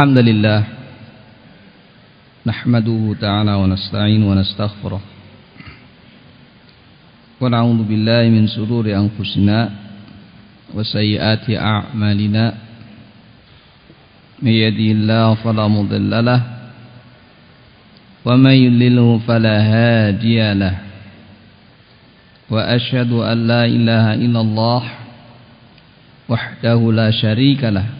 الحمد لله نحمده تعالى ونستعين ونستغفره ونعوذ بالله من سرور أنفسنا وسيئات أعمالنا من يدي الله فلا مضل له ومن يضلله فلا هادي له وأشهد أن لا إله إلا الله وحده لا شريك له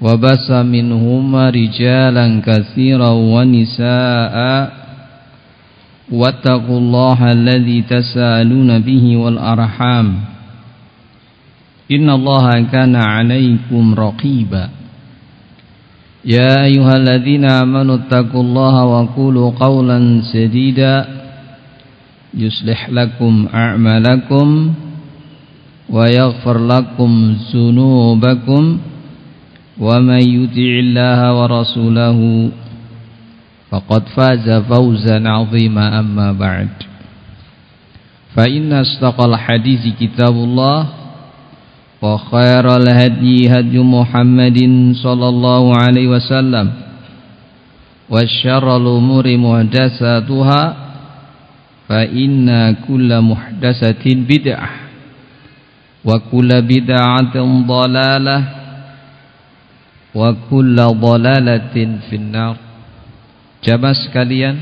وبس منهما رجالا كثيرا ونساء واتقوا الله الذي تسالون به والأرحام. إن الله كان عليكم رقيبا. يا أيها الذين آمنوا اتقوا الله وقولوا قولا سديدا. يصلح لكم أعمالكم ويغفر لكم ذنوبكم. ومن يطع الله ورسوله فقد فاز فوزا عظيما أما بعد. فإن أصدق الحديث كتاب الله وخير الهدي هدي محمد صلى الله عليه وسلم وشر الأمور محدثاتها فإن كل محدثة بدعة وكل بدعة ضلالة wa kulla dhalalatin finnar. Jamaah sekalian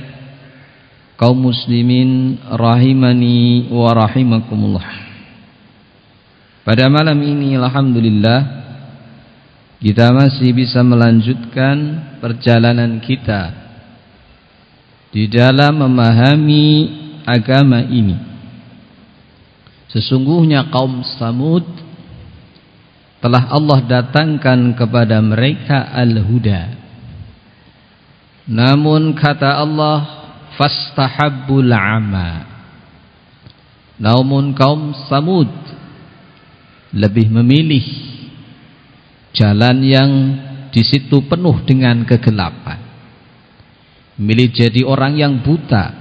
kaum muslimin rahimani wa rahimakumullah. Pada malam ini alhamdulillah kita masih bisa melanjutkan perjalanan kita di dalam memahami agama ini. Sesungguhnya kaum Samud telah Allah datangkan kepada mereka al-huda. Namun kata Allah fastahabbul ama namun kaum Samud lebih memilih jalan yang di situ penuh dengan kegelapan. Memilih jadi orang yang buta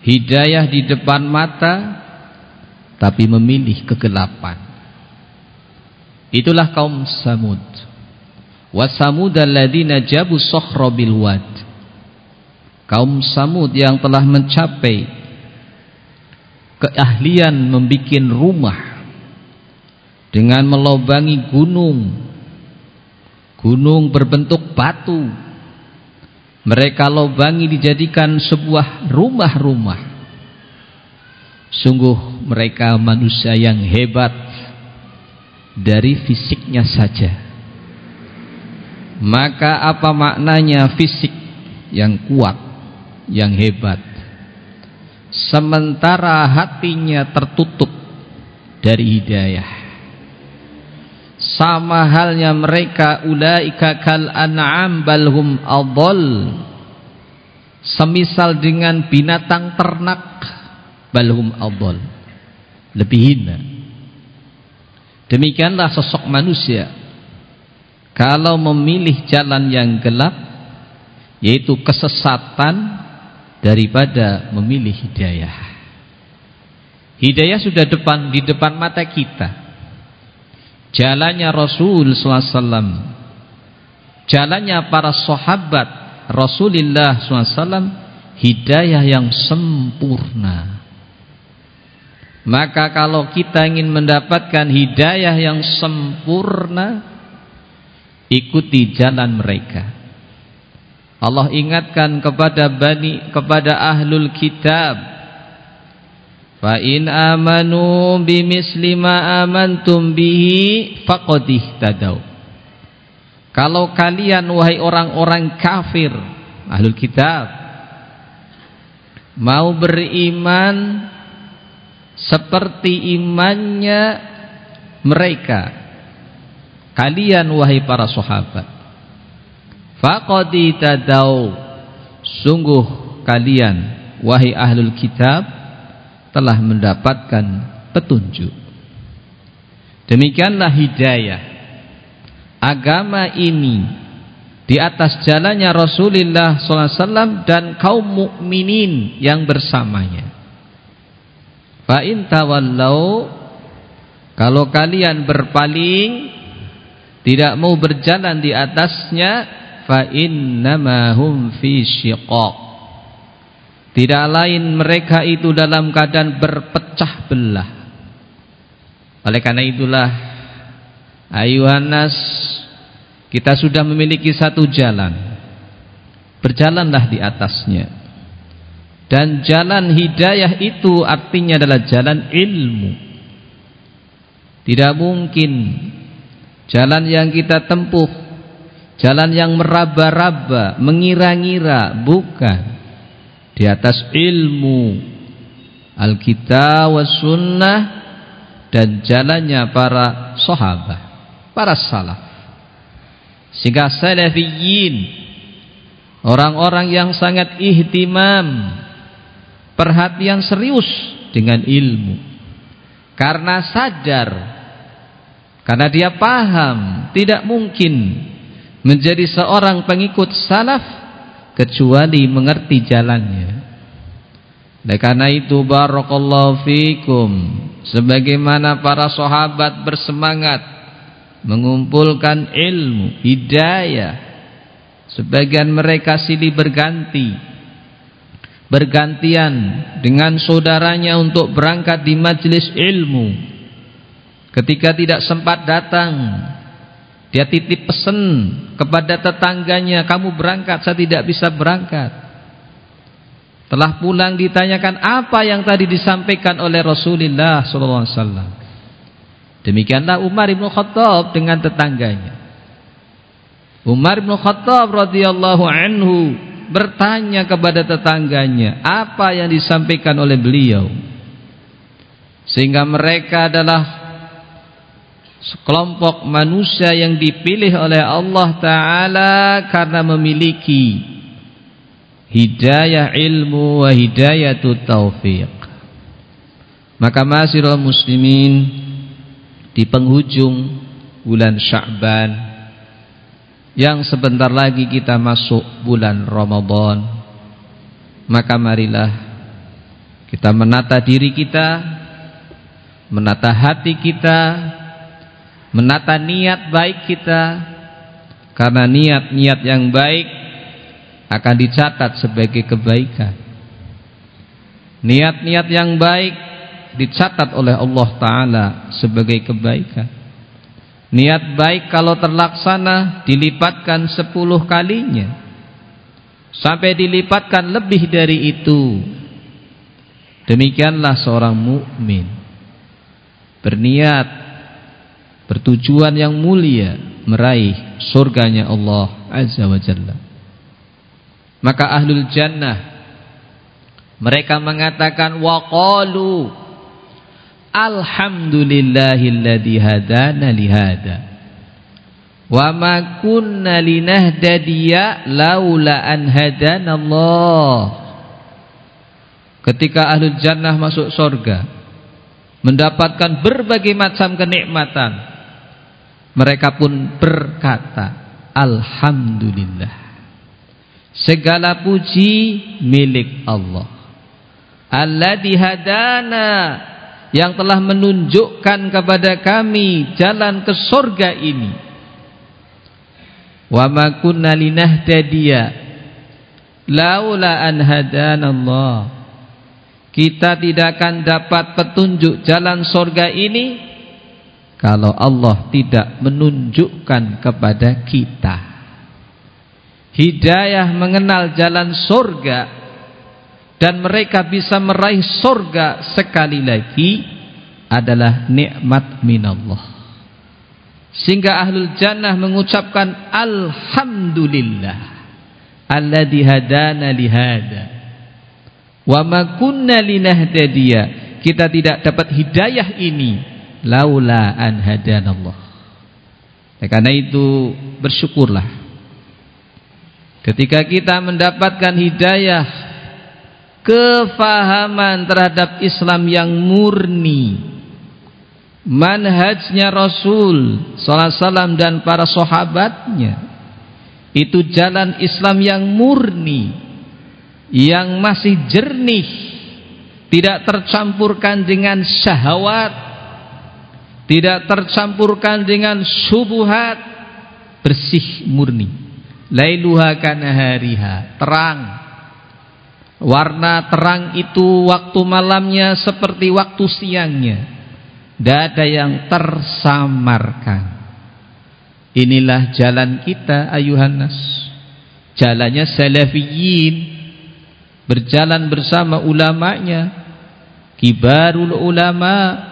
hidayah di depan mata tapi memilih kegelapan Itulah kaum Samud. Wa Samud alladzina jabu sokhra wad. Kaum Samud yang telah mencapai keahlian membuat rumah dengan melobangi gunung. Gunung berbentuk batu. Mereka lobangi dijadikan sebuah rumah-rumah. Sungguh mereka manusia yang hebat dari fisiknya saja. Maka apa maknanya fisik yang kuat, yang hebat? Sementara hatinya tertutup dari hidayah. Sama halnya mereka ulaika kal an'am balhum adall. Semisal dengan binatang ternak balhum adall. Lebih hina Demikianlah sosok manusia kalau memilih jalan yang gelap yaitu kesesatan daripada memilih hidayah. Hidayah sudah depan di depan mata kita. Jalannya Rasul SAW Jalannya para sahabat Rasulullah SAW Hidayah yang sempurna maka kalau kita ingin mendapatkan hidayah yang sempurna Ikuti jalan mereka. Allah ingatkan kepada bani kepada ahlul kitab Fa in amanu bimisli ma amantum bihi faqad ihtadaw. Kalau kalian wahai orang-orang kafir ahlul kitab mau beriman seperti imannya mereka. Kalian wahai para sahabat. Faqadi tadau sungguh kalian wahai ahlul kitab telah mendapatkan petunjuk. Demikianlah hidayah. Agama ini di atas jalannya Rasulullah SAW dan kaum mukminin yang bersamanya. Fa in tawallau kalau kalian berpaling tidak mau berjalan di atasnya fa innama hum fi syiqaq. Tidak lain mereka itu dalam keadaan berpecah belah. Oleh karena itulah ayuhan nas kita sudah memiliki satu jalan. Berjalanlah di atasnya. Dan jalan hidayah itu artinya adalah jalan ilmu. Tidak mungkin jalan yang kita tempuh, jalan yang meraba-raba, mengira-ngira, bukan. Di atas ilmu Alkitab was sunnah dan jalannya para sahabat, para salaf. Sehingga salafiyin orang-orang yang sangat ihtimam perhatian serius dengan ilmu karena sadar karena dia paham tidak mungkin menjadi seorang pengikut salaf kecuali mengerti jalannya. Dan karena itu barakallahu fikum sebagaimana para sahabat bersemangat mengumpulkan ilmu, hidayah. Sebagian mereka silih berganti, bergantian dengan saudaranya untuk berangkat di majelis ilmu. Ketika tidak sempat datang, dia titip pesan kepada tetangganya, kamu berangkat, saya tidak bisa berangkat. Telah pulang ditanyakan apa yang tadi disampaikan oleh Rasulullah SAW. Demikianlah Umar bin Khattab dengan tetangganya. Umar bin Khattab radhiyallahu anhu bertanya kepada tetangganya apa yang disampaikan oleh beliau. Sehingga mereka adalah sekelompok manusia yang dipilih oleh Allah Ta'ala karena memiliki hidayah ilmu wa hidayatu taufiq. Maka masirul muslimin di penghujung bulan Sya'ban yang sebentar lagi kita masuk bulan Ramadan. Maka marilah kita menata diri kita menata hati kita menata niat baik kita. Karena niat-niat yang baik akan dicatat sebagai kebaikan. Niat-niat yang baik dicatat oleh Allah Ta'ala sebagai kebaikan niat baik kalau terlaksana dilipatkan sepuluh kalinya. Sampai dilipatkan lebih dari itu. Demikianlah seorang mukmin. Berniat bertujuan yang mulia meraih surganya Allah Azza wa Jalla. Maka ahlul jannah mereka mengatakan waqalu Alhamdulillahilladzi hadana lihada. Wa ma kunna linahdadiya laula an hadanallah. Ketika ahlul jannah masuk surga mendapatkan berbagai macam kenikmatan mereka pun berkata alhamdulillah. Segala puji milik Allah. Alladzi hadana yang telah menunjukkan kepada kami jalan ke surga ini. Wa ma kunna linahtadiya laula an hadanallah. Kita tidak akan dapat petunjuk jalan surga ini kalau Allah tidak menunjukkan kepada kita. Hidayah mengenal jalan surga dan mereka bisa meraih surga sekali lagi adalah nikmat minallah. Sehingga ahlul jannah mengucapkan alhamdulillah. Alladzi hadana lihada wa ma kunna linahtadiya. Kita tidak dapat hidayah ini laula an hadanallah. Ya, karena itu bersyukurlah. Ketika kita mendapatkan hidayah kefahaman terhadap Islam yang murni. Manhajnya Rasul sallallahu dan para sahabatnya. Itu jalan Islam yang murni yang masih jernih tidak tercampurkan dengan syahwat tidak tercampurkan dengan subuhat bersih murni. Lailuha kanahariha terang warna terang itu waktu malamnya seperti waktu siangnya tidak ada yang tersamarkan Inilah jalan kita ayuhanas. Jalannya salafiyin. Berjalan bersama ulamanya. Kibarul ulama.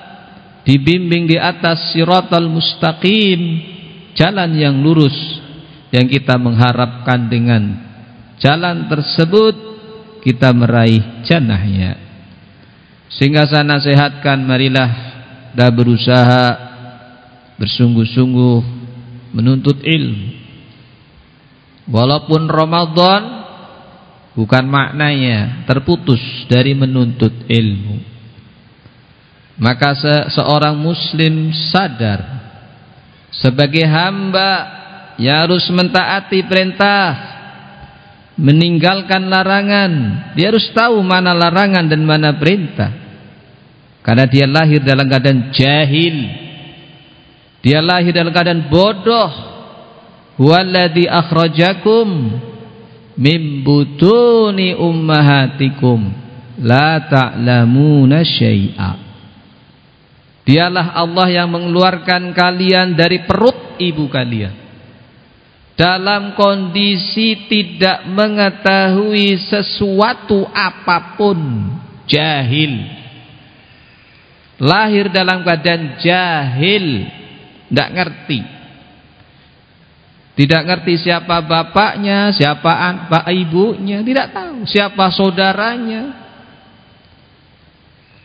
Dibimbing di atas siratal mustaqim. Jalan yang lurus. Yang kita mengharapkan dengan jalan tersebut. Kita meraih jannahnya. Sehingga saya nasihatkan marilah. Dah berusaha bersungguh-sungguh menuntut ilmu. Walaupun Ramadan bukan maknanya terputus dari menuntut ilmu. Maka se seorang muslim sadar sebagai hamba yang harus mentaati perintah, meninggalkan larangan. Dia harus tahu mana larangan dan mana perintah. Karena dia lahir dalam keadaan jahil dia lahir dalam keadaan bodoh. Walladzi akhrajakum min butuni ummahatikum la ta'lamuna syai'a. Dialah Allah yang mengeluarkan kalian dari perut ibu kalian dalam kondisi tidak mengetahui sesuatu apa pun jahil lahir dalam keadaan jahil tidak ngerti. Tidak ngerti siapa bapaknya, siapa pak ibunya, tidak tahu siapa saudaranya.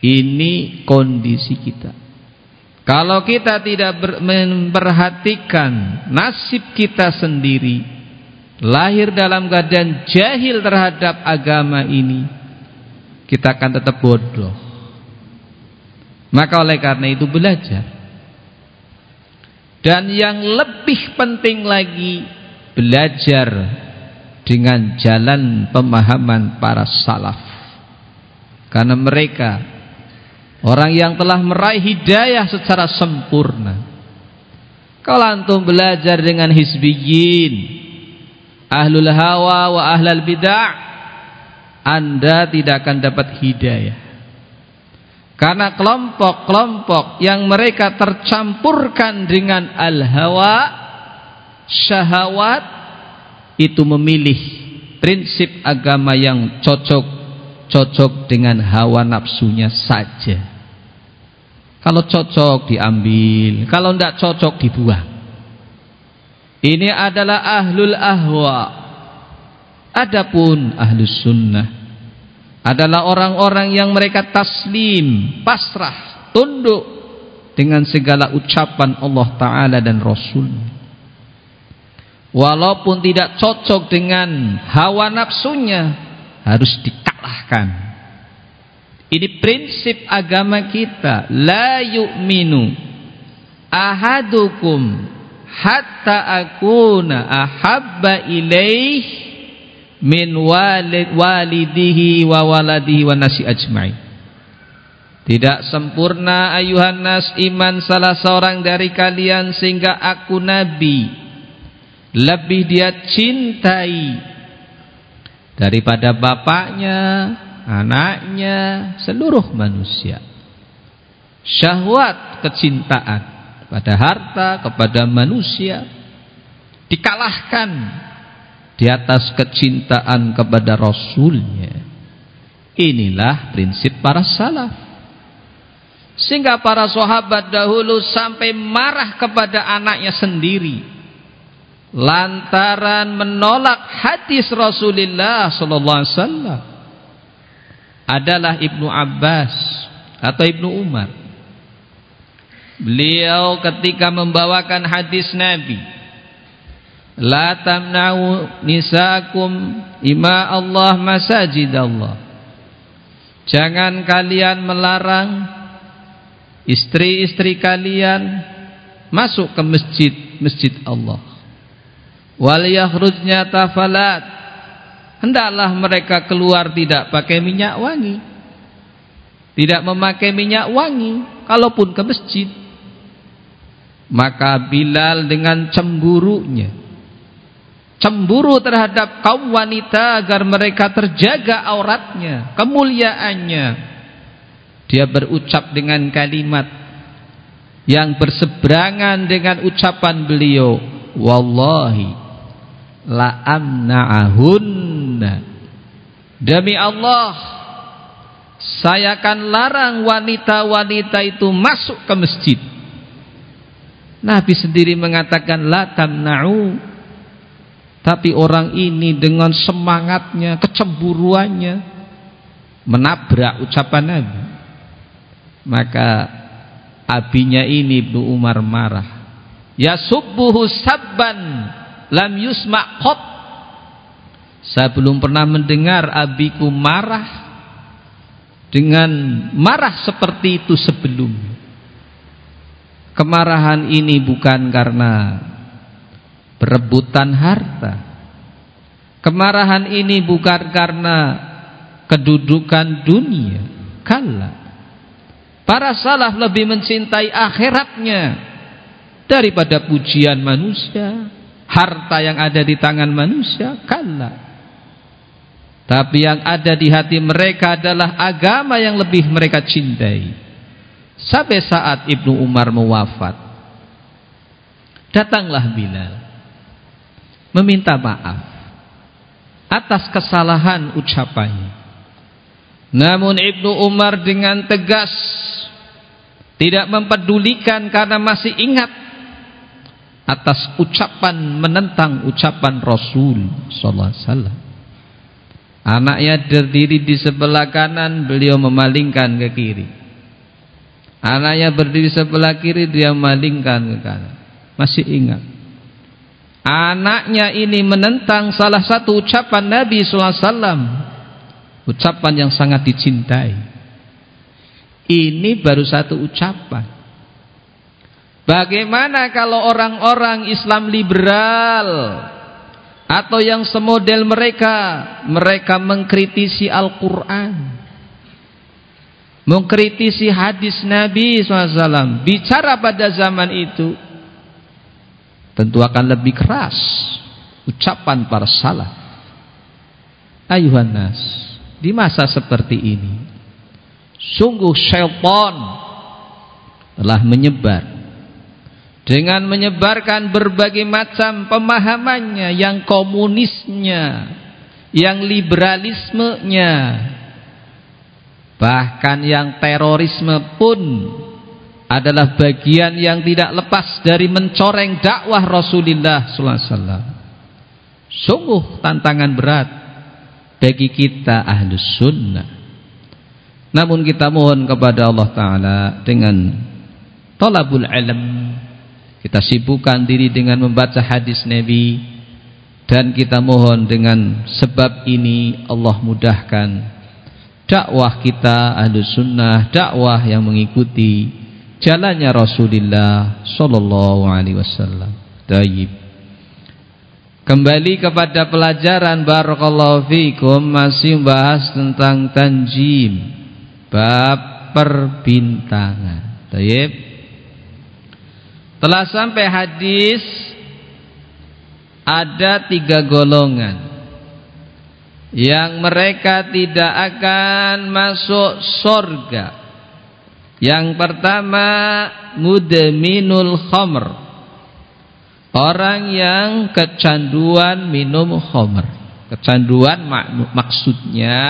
Ini kondisi kita. Kalau kita tidak memperhatikan nasib kita sendiri, lahir dalam keadaan jahil terhadap agama ini, kita akan tetap bodoh. Maka oleh karena itu belajar. Dan yang lebih penting lagi belajar dengan jalan pemahaman para salaf. Karena mereka orang yang telah meraih hidayah secara sempurna. Kalau antum belajar dengan hizbiyin, ahlul hawa wa ahlul bid'ah, Anda tidak akan dapat hidayah. Karena kelompok-kelompok yang mereka tercampurkan dengan al-hawa, syahwat itu memilih prinsip agama yang cocok-cocok dengan hawa nafsunya saja. Kalau cocok diambil, kalau tidak cocok dibuang. Ini adalah ahlul ahwa. Adapun ahlus sunnah adalah orang-orang yang mereka taslim, pasrah, tunduk dengan segala ucapan Allah Ta'ala dan Rasul. Walaupun tidak cocok dengan hawa nafsunya, harus dikalahkan. Ini prinsip agama kita. La yu'minu ahadukum hatta akuna ahabba ilaih min walid walidihi wa waladihi wa nasi ajma'i tidak sempurna ayuhan nas iman salah seorang dari kalian sehingga aku nabi lebih dia cintai daripada bapaknya anaknya seluruh manusia syahwat kecintaan pada harta kepada manusia dikalahkan di atas kecintaan kepada Rasulnya. Inilah prinsip para salaf. Sehingga para sahabat dahulu sampai marah kepada anaknya sendiri. Lantaran menolak hadis Rasulullah sallallahu. Adalah Ibnu Abbas atau Ibnu Umar. Beliau ketika membawakan hadis Nabi La tamna'u nisakum ima Allah masajid Allah. Jangan kalian melarang istri-istri kalian masuk ke masjid masjid Allah. Wal yakhrujna tafalat. Hendaklah mereka keluar tidak pakai minyak wangi. Tidak memakai minyak wangi kalaupun ke masjid. Maka Bilal dengan cemburunya cemburu terhadap kaum wanita agar mereka terjaga auratnya, kemuliaannya. Dia berucap dengan kalimat yang berseberangan dengan ucapan beliau, wallahi la amna'ahunna. Demi Allah, saya akan larang wanita-wanita itu masuk ke masjid. Nabi sendiri mengatakan la tamna'u tapi orang ini dengan semangatnya, kecemburuannya menabrak ucapan Nabi. Maka abinya ini Ibnu Umar marah. Ya subbuhu sabban lam yusma' qat. Saya belum pernah mendengar abiku marah dengan marah seperti itu sebelumnya. Kemarahan ini bukan karena berebutan harta. Kemarahan ini bukan karena kedudukan dunia. Kala. Para salaf lebih mencintai akhiratnya daripada pujian manusia. Harta yang ada di tangan manusia. Kala. Tapi yang ada di hati mereka adalah agama yang lebih mereka cintai. Sampai saat Ibnu Umar mewafat. Datanglah Bilal meminta maaf atas kesalahan ucapannya. Namun Ibnu Umar dengan tegas tidak mempedulikan karena masih ingat atas ucapan menentang ucapan Rasul sallallahu alaihi wasallam. Anaknya berdiri di sebelah kanan, beliau memalingkan ke kiri. Anaknya berdiri sebelah kiri, dia memalingkan ke kanan. Masih ingat? Anaknya ini menentang salah satu ucapan Nabi SAW ucapan yang sangat dicintai. Ini baru satu ucapan. Bagaimana kalau orang-orang Islam liberal atau yang semodel mereka mereka mengkritisi Al-Quran. Mengkritisi hadis Nabi SAW bicara pada zaman itu tentu akan lebih keras ucapan para salaf. Ayuhan nas di masa seperti ini sungguh syaitan telah menyebar dengan menyebarkan berbagai macam pemahamannya yang komunisnya yang liberalismenya bahkan yang terorisme pun adalah bagian yang tidak lepas dari mencoreng dakwah Rasulullah sallallahu alaihi wasallam. Sungguh tantangan berat bagi kita ahlus sunnah. Namun kita mohon kepada Allah Ta'ala dengan talabul ilm. Kita sibukkan diri dengan membaca hadis Nabi. Dan kita mohon dengan sebab ini Allah mudahkan dakwah kita ahlus sunnah, dakwah yang mengikuti jalannya Rasulullah sallallahu alaihi wasallam. Taib. Kembali kepada pelajaran barakallahu fikum masih membahas tentang tanjim bab perbintangan. Taib. Telah sampai hadis ada tiga golongan yang mereka tidak akan masuk surga yang pertama mudminul khamr. Orang yang kecanduan minum khamr. Kecanduan mak maksudnya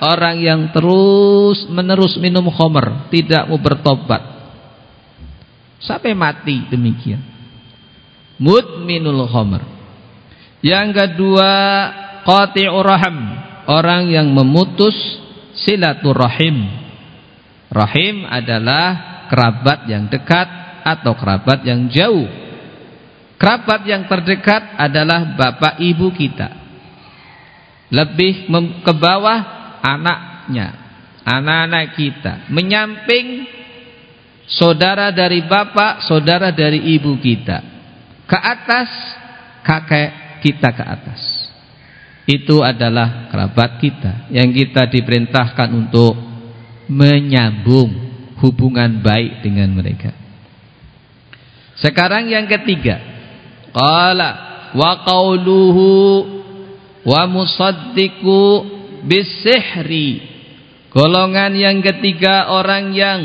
orang yang terus menerus minum khamr, tidak mau bertobat. Sampai mati demikian. Mudminul khamr. Yang kedua qati'ur rahim, orang yang memutus silaturahim Rahim adalah kerabat yang dekat atau kerabat yang jauh. Kerabat yang terdekat adalah bapak ibu kita. Lebih ke bawah anaknya, anak-anak kita. Menyamping saudara dari bapak, saudara dari ibu kita. Ke atas kakek kita ke atas. Itu adalah kerabat kita yang kita diperintahkan untuk menyambung hubungan baik dengan mereka. Sekarang yang ketiga Qala wa qawluhu wa musaddiqu bisihri. Golongan yang ketiga orang yang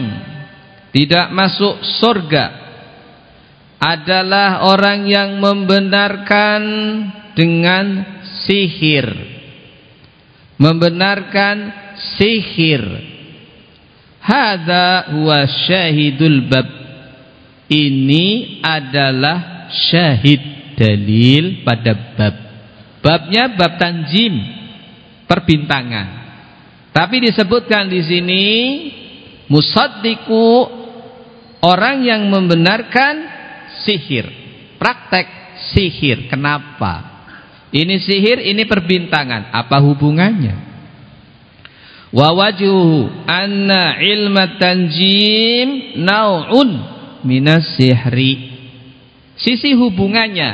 tidak masuk surga adalah orang yang membenarkan dengan sihir. Membenarkan sihir. Hada huwa syahidul bab. Ini adalah syahid dalil pada bab. Babnya bab tanjim, perbintangan. Tapi disebutkan di sini musaddiqu orang yang membenarkan sihir, praktek sihir. Kenapa? Ini sihir, ini perbintangan. Apa hubungannya? Wa wajuhu anna ilmat tanjim nau'un minas sihri Sisi hubungannya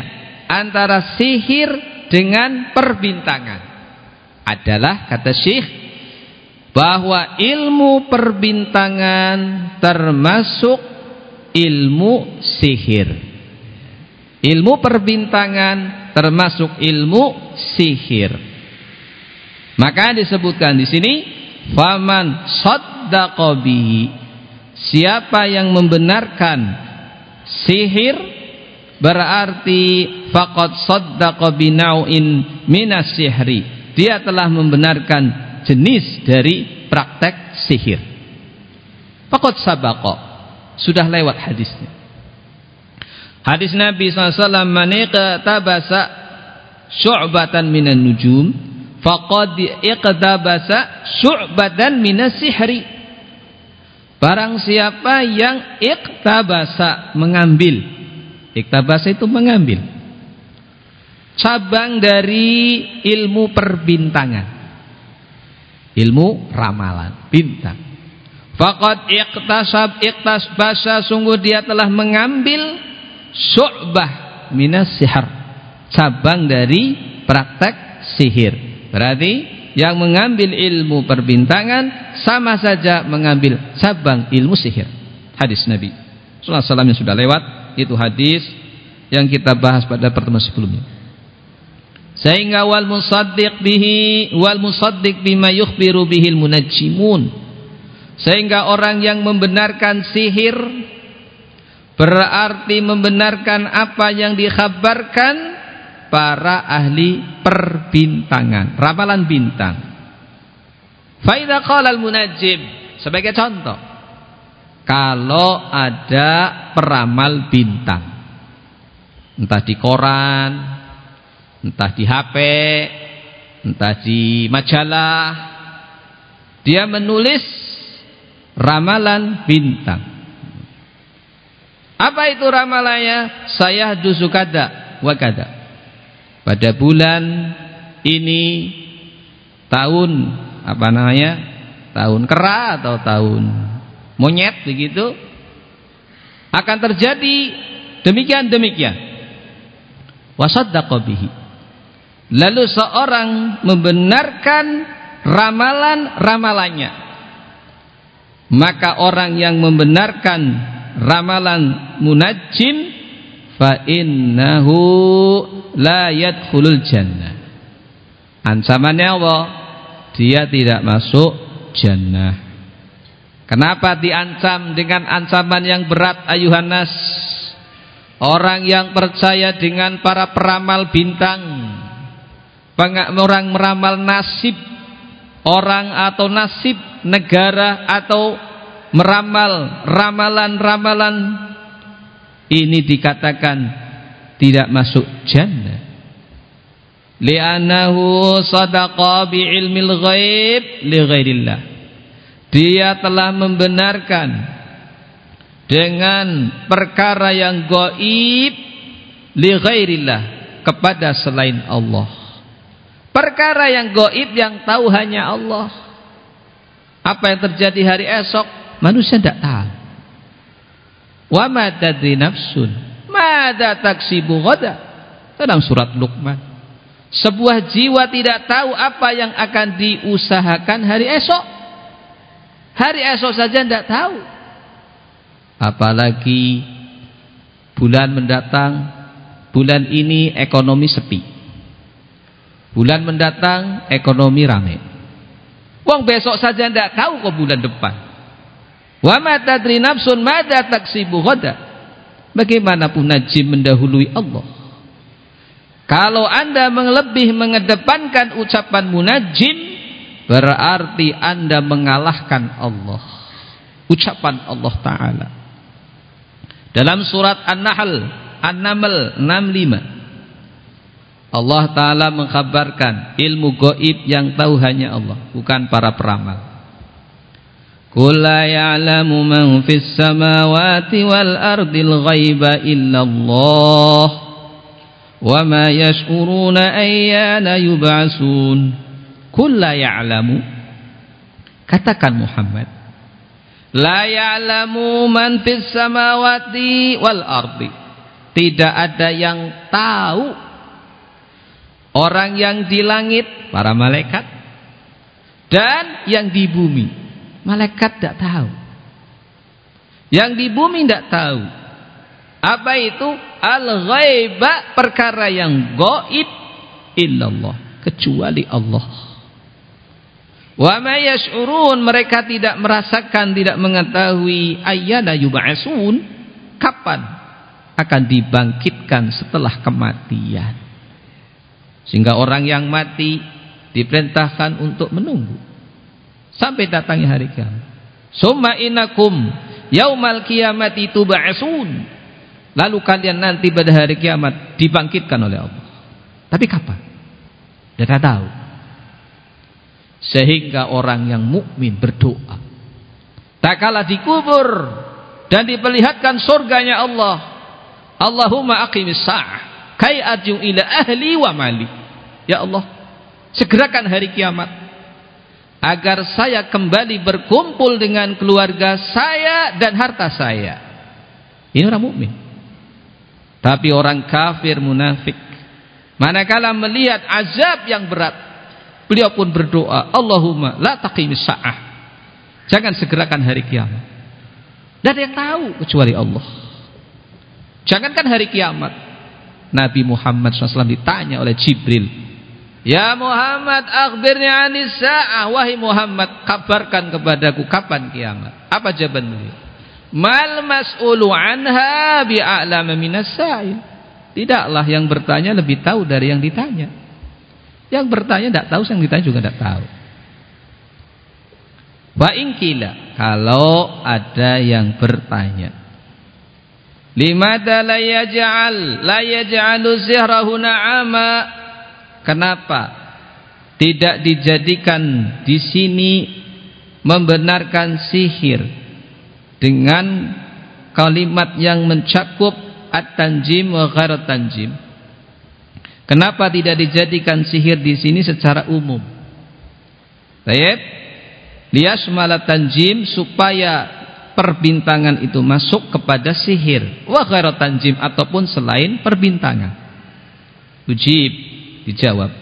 antara sihir dengan perbintangan adalah kata Syekh bahwa ilmu perbintangan termasuk ilmu sihir. Ilmu perbintangan termasuk ilmu sihir. Maka disebutkan di sini faman saddaqa Siapa yang membenarkan sihir berarti faqad saddaqa binau'in minas sihri dia telah membenarkan jenis dari praktek sihir faqad sabaqa sudah lewat hadisnya hadis Nabi SAW manika tabasa syu'batan minan nujum faqad iqtabasa syu'batan minas sihri barang siapa yang iqtabasa mengambil Iktabasa itu mengambil cabang dari ilmu perbintangan. Ilmu ramalan, bintang. Faqad iqtasab iqtasbasa sungguh dia telah mengambil syu'bah minas sihir. Cabang dari praktek sihir. Berarti yang mengambil ilmu perbintangan sama saja mengambil cabang ilmu sihir. Hadis Nabi sallallahu alaihi yang sudah lewat itu hadis yang kita bahas pada pertemuan sebelumnya sehingga wal musaddiq bihi wal musaddiq bima yukhbiru bihil munajjimun sehingga orang yang membenarkan sihir berarti membenarkan apa yang dikhabarkan para ahli perbintangan. Ramalan bintang. Faida qala al munajjim sebagai contoh kalau ada peramal bintang entah di koran entah di HP entah di majalah dia menulis ramalan bintang. Apa itu ramalannya? Saya dusukada wakada pada bulan ini tahun apa namanya? Tahun kera atau tahun monyet begitu? Akan terjadi demikian demikian. Wasaddaqa bihi. Lalu seorang membenarkan ramalan-ramalannya maka orang yang membenarkan ramalan munajjim fa innahu la yadkhulul jannah. Ancamannya Allah dia tidak masuk jannah. Kenapa diancam dengan ancaman yang berat ayuhan nas? Orang yang percaya dengan para peramal bintang, orang meramal nasib orang atau nasib negara atau meramal ramalan-ramalan ini dikatakan tidak masuk jannah. Li'annahu sadaqa bi'ilmil ghaib li ghairillah dia telah membenarkan dengan perkara yang goib li ghairillah kepada selain Allah. Perkara yang goib yang tahu hanya Allah. Apa yang terjadi hari esok manusia tidak tahu. Wa ma tadri nafsun madza taksibu ghada. Dalam surat Luqman. Sebuah jiwa tidak tahu apa yang akan diusahakan hari esok. Hari esok saja tidak tahu. Apalagi bulan mendatang, bulan ini ekonomi sepi. Bulan mendatang ekonomi ramai. Wong besok saja tidak tahu kok bulan depan. Wa ma tadri nafsun madza taksibu. Bagaimanapun najim mendahului Allah. Kalau Anda melebih mengedepankan ucapan munajim berarti Anda mengalahkan Allah. Ucapan Allah taala. Dalam surat An-Nahl, An-Naml 65 Allah Ta'ala mengkhabarkan ilmu goib yang tahu hanya Allah bukan para peramal. Kula ya'lamu man fis samawati wal ardil ghaiba illallah wa ma yash'uruna ayyana yub'asun. Kula ya'lamu katakan Muhammad la ya'lamu man fis samawati wal ardi. Tidak ada yang tahu Orang yang di langit, para malaikat. Dan yang di bumi. Malaikat tidak tahu. Yang di bumi tidak tahu. Apa itu? Al-ghaiba perkara yang goib illallah. Kecuali Allah. Wa ma yash'urun mereka tidak merasakan, tidak mengetahui ayyana yub'asun kapan akan dibangkitkan setelah kematian. Sehingga orang yang mati diperintahkan untuk menunggu sampai datangnya hari kiamat. Summa innakum yaumal kiamati tub'atsun. Lalu kalian nanti pada hari kiamat dibangkitkan oleh Allah. Tapi kapan? Tidak tahu. Sehingga orang yang mukmin berdoa. Tak kalah dikubur dan diperlihatkan surganya Allah. Allahumma aqimis sa'ah kai arju ila ahli wa mali. Ya Allah segerakan hari kiamat. Agar saya kembali berkumpul dengan keluarga saya dan harta saya. Ini orang mukmin. Tapi orang kafir munafik. Manakala melihat azab yang berat beliau pun berdoa Allahumma la taqimis sa'ah. Jangan segerakan hari kiamat. Dan yang tahu kecuali Allah. Jangankan hari kiamat Nabi Muhammad SAW ditanya oleh Jibril Ya Muhammad akhbirni anis sa'ah. Wahai Muhammad kabarkan kepadaku kapan kiamat? Apa jawaban beliau Mal mas'ulu anha bi'a'lama minas sa'il. Tidaklah yang bertanya lebih tahu dari yang ditanya. Yang bertanya tidak tahu Yang ditanya juga tidak tahu. Wa inkila Kalau ada yang bertanya Limada la yaj'al la yaj'alu zihrahu na'ama? Kenapa tidak dijadikan di sini membenarkan sihir dengan kalimat yang mencakup at-tanjim wa ghairat tanjim? Kenapa tidak dijadikan sihir di sini secara umum? Baik. Liyasmala tanjim supaya perbintangan itu masuk kepada sihir. Wa tanjim ataupun selain perbintangan. Ujib dijawab.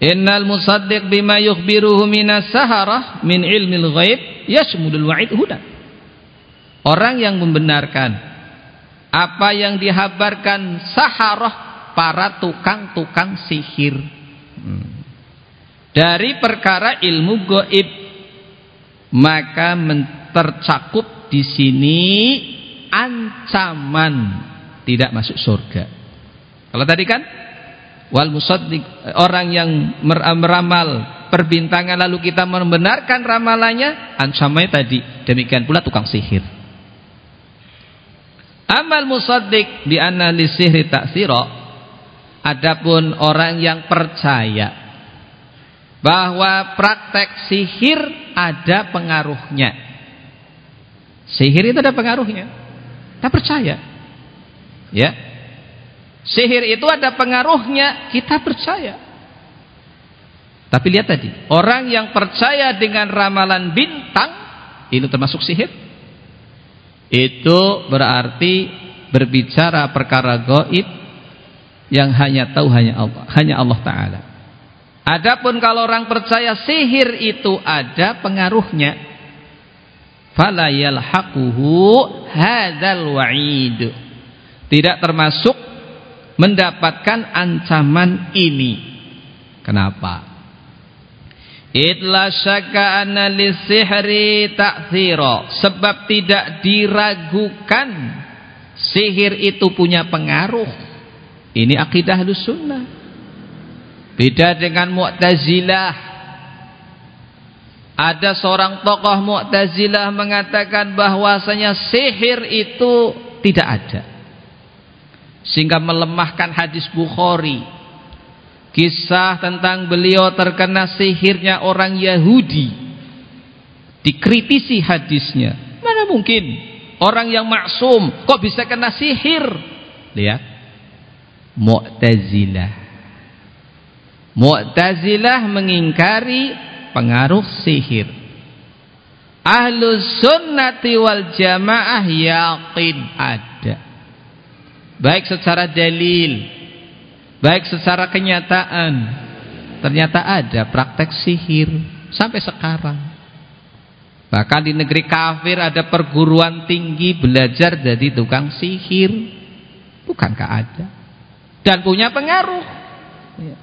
Innal musaddiq bima yukhbiruhu minas saharah min ilmil ghaib yashmulul wa'id huda. Orang yang membenarkan apa yang dihabarkan saharah para tukang-tukang sihir. Hmm. dari perkara ilmu gaib maka tercakup di sini ancaman tidak masuk surga. Kalau tadi kan wal musaddiq orang yang meramal perbintangan lalu kita membenarkan ramalannya ancamannya tadi demikian pula tukang sihir. Amal musaddiq di anna sihri adapun orang yang percaya bahwa praktek sihir ada pengaruhnya Sihir itu ada pengaruhnya. Tak percaya. Ya. Sihir itu ada pengaruhnya, kita percaya. Tapi lihat tadi, orang yang percaya dengan ramalan bintang, itu termasuk sihir. Itu berarti berbicara perkara goib yang hanya tahu hanya Allah, hanya Allah Taala. Adapun kalau orang percaya sihir itu ada pengaruhnya, fala yalhaquhu hadzal wa'id. Tidak termasuk mendapatkan ancaman ini. Kenapa? Itla syaka anna lisihri ta'thira. Sebab tidak diragukan sihir itu punya pengaruh. Ini akidah sunnah. Beda dengan Mu'tazilah. Ada seorang tokoh Mu'tazilah mengatakan bahwasanya sihir itu tidak ada. Sehingga melemahkan hadis Bukhari. Kisah tentang beliau terkena sihirnya orang Yahudi. Dikritisi hadisnya. Mana mungkin? Orang yang maksum kok bisa kena sihir? Lihat. Mu'tazilah. Mu'tazilah mengingkari pengaruh sihir. Ahlus sunnati wal jamaah yakin ada. Baik secara dalil baik secara kenyataan ternyata ada praktek sihir sampai sekarang. Bahkan di negeri kafir ada perguruan tinggi belajar jadi tukang sihir. Bukankah ada? Dan punya pengaruh. Ya.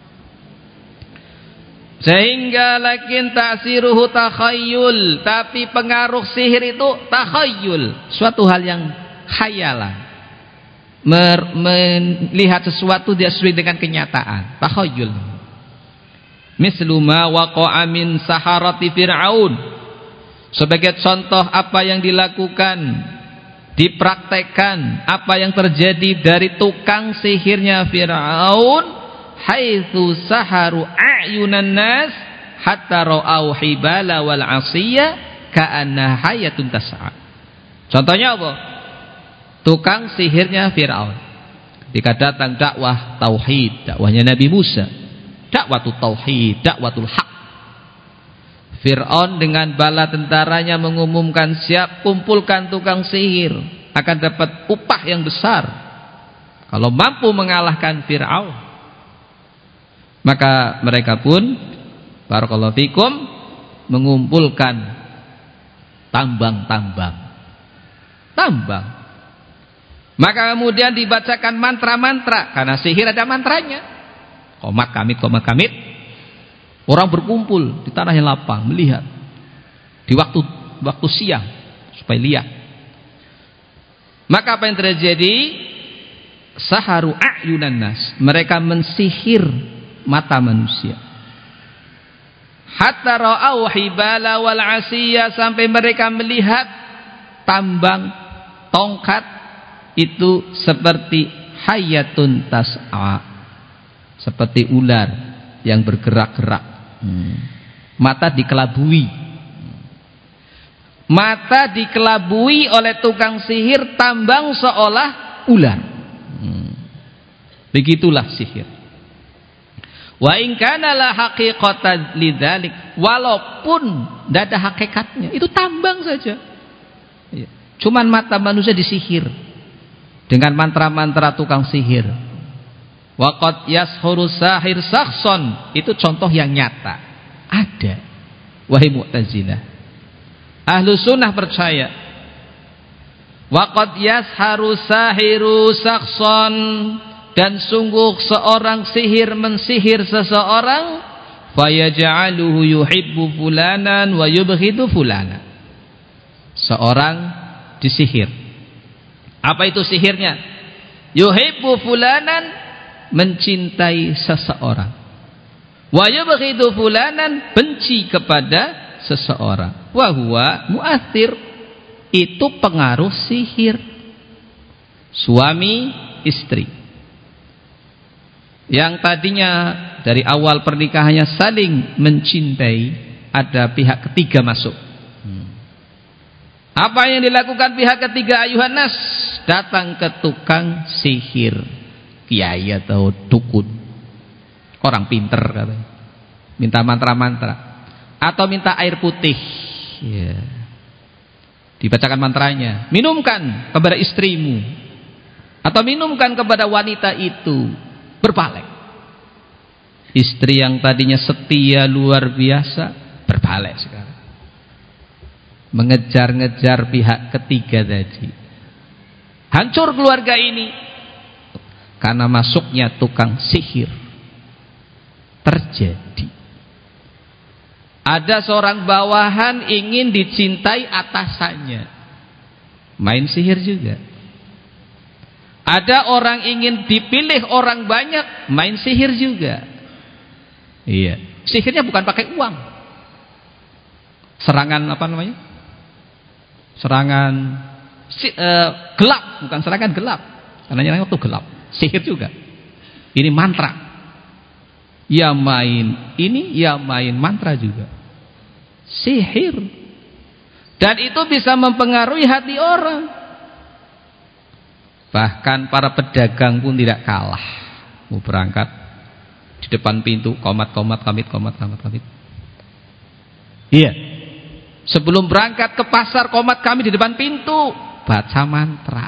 Sehingga lakin ta'siruhu takhayyul tapi pengaruh sihir itu takhayyul. Suatu hal yang khayalan. Melihat sesuatu dia sesuai dengan kenyataan. Takhayul mislu ma waqa'a min saharati fir'aun. Sebagai contoh apa yang dilakukan dipraktekkan apa yang terjadi dari tukang sihirnya Fir'aun haitsu saharu a'yunan nas hatta ra'au hibala wal 'asiyya ka'anna hayatun tas'a. Contohnya apa? Tukang sihirnya Fir'aun. Ketika datang dakwah tauhid dakwahnya Nabi Musa. Dakwatul tauhid dakwatul haq. Fir'aun dengan bala tentaranya mengumumkan siap kumpulkan tukang sihir akan dapat upah yang besar. Kalau mampu mengalahkan Fir'aun maka mereka pun barakallahu fikum mengumpulkan tambang-tambang tambang maka kemudian dibacakan mantra-mantra karena sihir ada mantranya. Komat kamit komat kamit. Orang berkumpul di tanah yang lapang melihat di waktu waktu siang supaya lihat. Maka apa yang terjadi? Saharu a'yunan nas. Mereka mensihir mata manusia. Hatta ra'au hibala wal asiyya sampai mereka melihat tambang, tongkat itu seperti hayatun tas'a seperti ular yang bergerak-gerak hmm. mata dikelabui mata dikelabui oleh tukang sihir tambang seolah ular hmm. begitulah sihir wa in kana la haqiqatan lidzalik walaupun tidak ada hakikatnya itu tambang saja iya. cuman mata manusia disihir dengan mantra-mantra tukang sihir. Waqad yashuru sahir sakhson itu contoh yang nyata. Ada. Wahai Mu'tazilah. Ahlu sunnah percaya. Waqad yasharu sahiru sakhson dan sungguh seorang sihir mensihir seseorang fayaj'aluhu yuhibbu fulanan wa yubghidu fulana. Seorang disihir apa itu sihirnya? Yuhibbu fulanan mencintai seseorang. Wa yubghidu fulanan benci kepada seseorang. Wa huwa muathir itu pengaruh sihir. Suami istri. Yang tadinya dari awal pernikahannya saling mencintai, ada pihak ketiga masuk. Apa yang dilakukan pihak ketiga ayuhan nas? Datang ke tukang sihir. kiai atau dukun. Orang pinter katanya. Minta mantra-mantra. Atau minta air putih. Ya. Dibacakan mantranya. Minumkan kepada istrimu. Atau minumkan kepada wanita itu. Berpaling. Istri yang tadinya setia luar biasa. Berbalik sekarang. Mengejar-ngejar pihak ketiga tadi. Hancur keluarga ini karena masuknya tukang sihir terjadi ada seorang bawahan ingin dicintai atasannya main sihir juga ada orang ingin dipilih orang banyak main sihir juga iya sihirnya bukan pakai uang serangan apa namanya serangan si, uh, gelap bukan serangan gelap karena nyerang waktu gelap Sihir juga. Ini mantra. Ya main ini, ya main mantra juga. Sihir. Dan itu bisa mempengaruhi hati orang. Bahkan para pedagang pun tidak kalah. Mau berangkat di depan pintu komat-komat kamit komat komat kamit. Iya. Sebelum berangkat ke pasar komat kami di depan pintu. Baca mantra.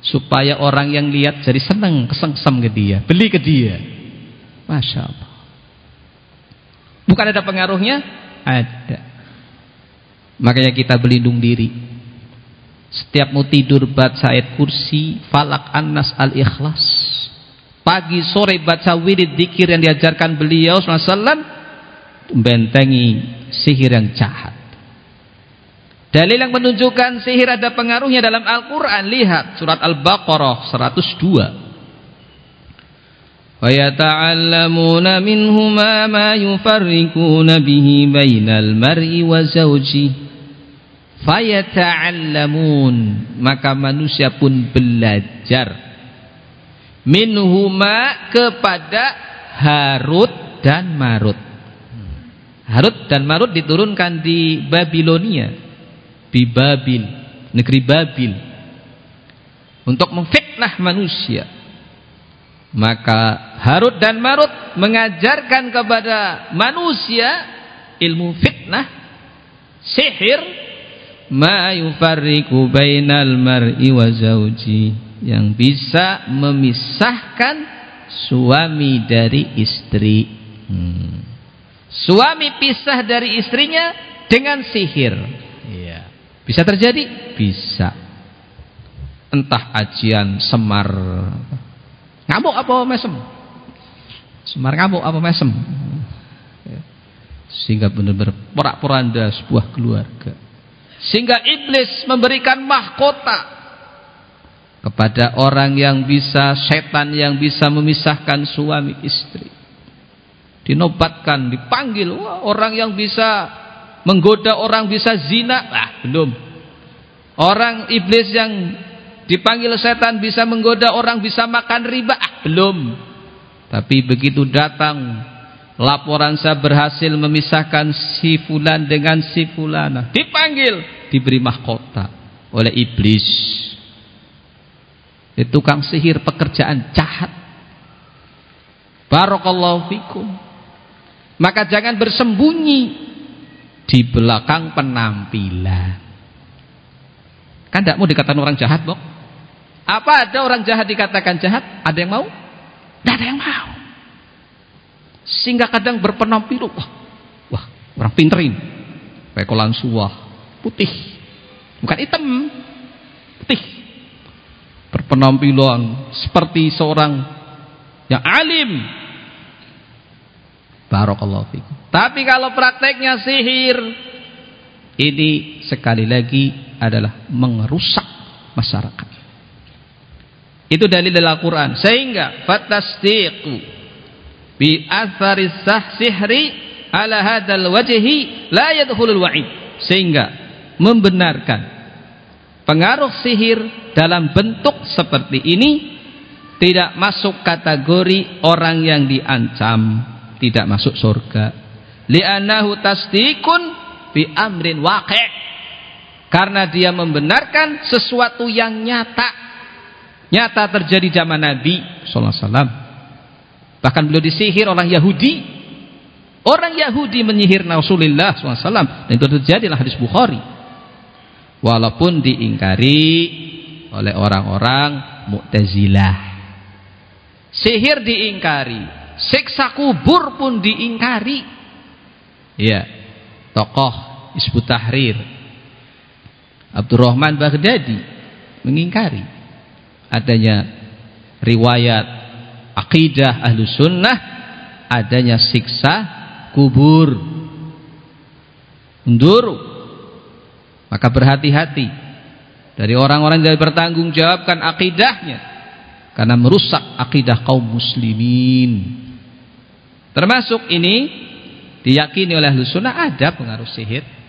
Supaya orang yang lihat jadi senang kesengsem ke dia. Beli ke dia. Masya Allah. Bukan ada pengaruhnya? Ada. Makanya kita berlindung diri setiap mau tidur baca ayat kursi falak annas al-ikhlas pagi sore baca wirid dikir yang diajarkan beliau SAW membentengi sihir yang jahat Dalil yang menunjukkan sihir ada pengaruhnya dalam Al-Quran. Lihat surat Al-Baqarah 102. وَيَتَعَلَّمُونَ مِنْهُمَا مَا يُفَرِّقُونَ بِهِ بَيْنَ الْمَرْءِ وَزَوْجِهِ fayata'allamun. Maka manusia pun belajar. Minhuma kepada Harut dan Marut. Harut dan Marut diturunkan di Babilonia. Di Babil. Negeri Babil. Untuk memfitnah manusia. Maka Harut dan Marut mengajarkan kepada manusia ilmu fitnah sihir ma yufarriqu bainal mar'i wa zawji yang bisa memisahkan suami dari istri. Hmm. Suami pisah dari istrinya dengan sihir. Bisa terjadi? Bisa. Entah ajian semar ngamuk apa mesem? Semar ngamuk apa mesem? Sehingga benar-benar porak-poranda sebuah keluarga. Sehingga iblis memberikan mahkota kepada orang yang bisa setan yang bisa memisahkan suami istri. Dinobatkan, dipanggil wah, orang yang bisa menggoda orang bisa zina. Ah belum. Orang iblis yang dipanggil setan bisa menggoda orang bisa makan riba. Ah belum. Tapi begitu datang laporan saya berhasil memisahkan si fulan dengan si fulana dipanggil diberi mahkota oleh iblis itu tukang sihir pekerjaan jahat barakallahu fikum maka jangan bersembunyi di belakang penampilan. Kan tidak mau dikatakan orang jahat, Bok. Apa ada orang jahat dikatakan jahat? Ada yang mau? Tidak ada yang mau. Sehingga kadang berpenampilan, wah, wah orang pinter ini. Pekolan suah, putih. Bukan hitam, putih. Berpenampilan seperti seorang yang alim. Barakallahu fikum. Tapi kalau prakteknya sihir ini sekali lagi adalah mengerusak masyarakat. Itu dalil dalam Al-Qur'an. Sehingga fatasdiqu bi athari sihri ala hadzal wajhi la yadkhulul wa'id. Sehingga membenarkan pengaruh sihir dalam bentuk seperti ini tidak masuk kategori orang yang diancam, tidak masuk surga li'annahu tasdikun bi amrin waqi' karena dia membenarkan sesuatu yang nyata Nyata terjadi zaman Nabi sallallahu alaihi wasallam. Bahkan beliau disihir orang Yahudi. Orang Yahudi menyihir Rasulullah SAW dan itu terjadilah hadis Bukhari. Walaupun diingkari oleh orang-orang Mu'tazilah. Sihir diingkari, siksa kubur pun diingkari. Ya, tokoh Hizbut Tahrir Abdurrahman Baghdadi mengingkari adanya riwayat akidah ahlu sunnah adanya siksa kubur. Mundur. Maka berhati-hati. Dari orang-orang yang bertanggungjawabkan akidahnya. Karena merusak akidah kaum muslimin. Termasuk ini diyakini oleh ahlu sunnah ada pengaruh sihir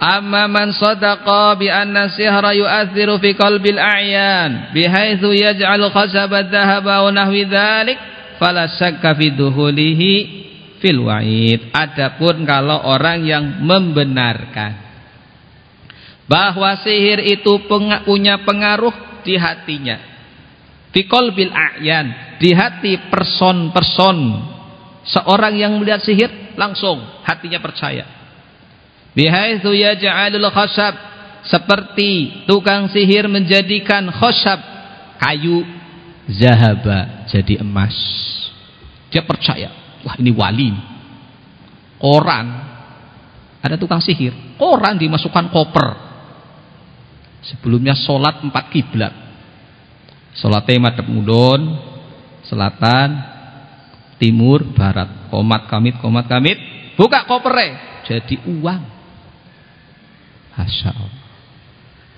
amma man sadaqa bi anna sihra yu'athiru fi qalbil a'yan bihaitsu yaj'al khasaba dhahaba wa nahwi dhalik fala syakka fi duhulihi fil wa'id. Adapun kalau orang yang membenarkan bahwa sihir itu punya pengaruh di hatinya fi qalbil a'yan di hati person-person. Seorang yang melihat sihir langsung hatinya percaya bihaitsu yaj'alul khashab. Seperti tukang sihir menjadikan khashab. Kayu zahaba jadi emas. Dia percaya wah ini wali koran. Ada tukang sihir. Koran dimasukkan koper. Sebelumnya sholat empat kiblat. Sholatnya madep mudon selatan timur, barat, komat kamit, komat kamit, buka kopernya, jadi uang. Masya Allah.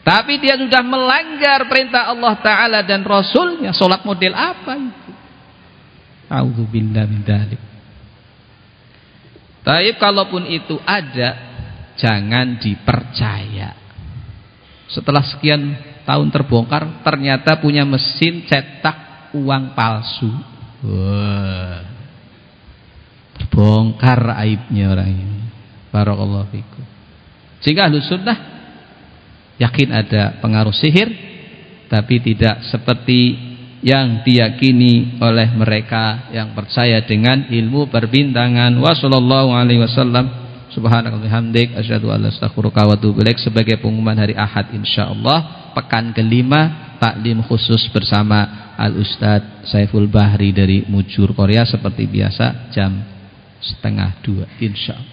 Tapi dia sudah melanggar perintah Allah Ta'ala dan Rasulnya. Sholat model apa itu? A'udzubillah min dalik. Tapi kalaupun itu ada, jangan dipercaya. Setelah sekian tahun terbongkar, ternyata punya mesin cetak uang palsu. Wah bongkar aibnya orang ini barakallahu fikum sehingga ahlu sunnah yakin ada pengaruh sihir tapi tidak seperti yang diyakini oleh mereka yang percaya dengan ilmu perbintangan. Wa sallallahu alaihi wasallam. Sebagai pengumuman hari Ahad insyaallah pekan kelima taklim khusus bersama Al Ustadz Saiful Bahri dari Mujur Korea seperti biasa jam setengah dua insya Allah